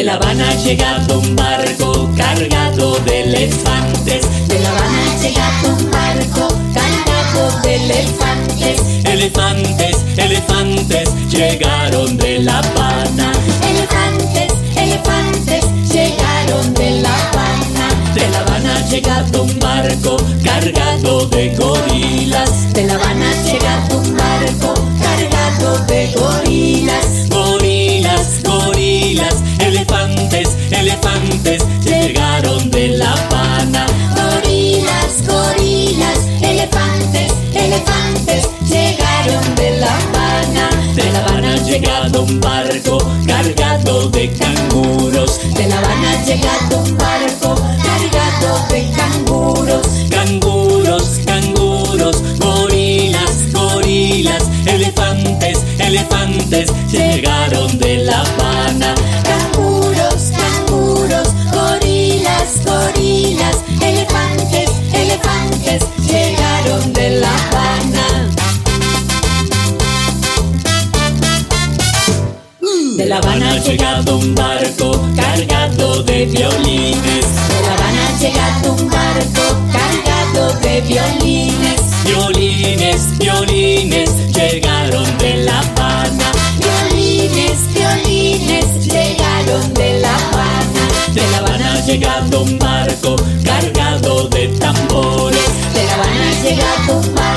De La Habana ha llegado un barco cargado de elefantes. De La Habana ha llegado un barco cargado de elefantes. Elefantes, elefantes, llegaron de La Habana. Elefantes, elefantes, llegaron de La Habana. De La Habana ha llegado un barco cargado de gorilas. De La Habana llegado un barco cargado de canguros. De La Habana ha llegado un barco cargado de canguros. Canguros, canguros, gorilas, gorilas, elefantes, elefantes, La Habana ha llegado un barco cargado de violines. De La Habana ha llegado un barco cargado de violines. Violines, violines, llegaron de La Habana. Violines, violines, llegaron de La Habana. De La Habana ha llegado un barco cargado de tambores. De La Habana ha llegado un barco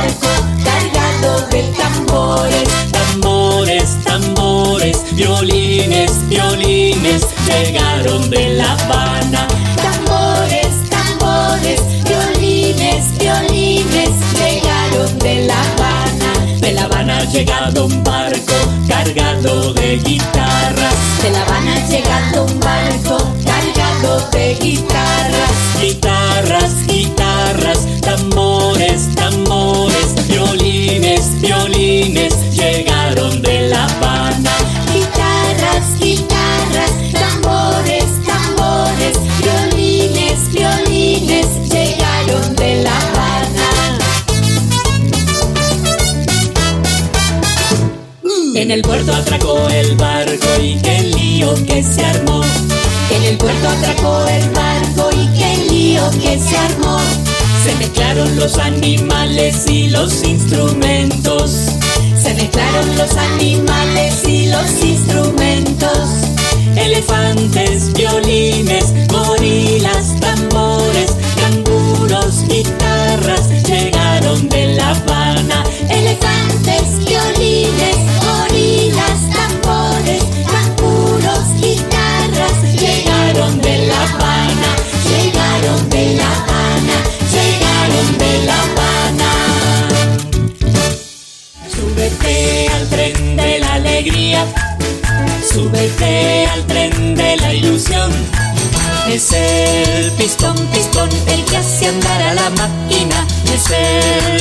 llegaron de La Habana. Tambores, tambores, violines, violines, llegaron de La Habana. De La Habana ha llegado un barco cargado de guitarras. De La En el puerto atracó el barco y qué lío que se armó. En el puerto atracó el barco y qué lío que se armó. Se mezclaron los animales y los instrumentos. Se mezclaron los animales y los instrumentos. Elefantes, violines, súbete al tren de la ilusión. Es el pistón, pistón, el que hace andar a la máquina. Es el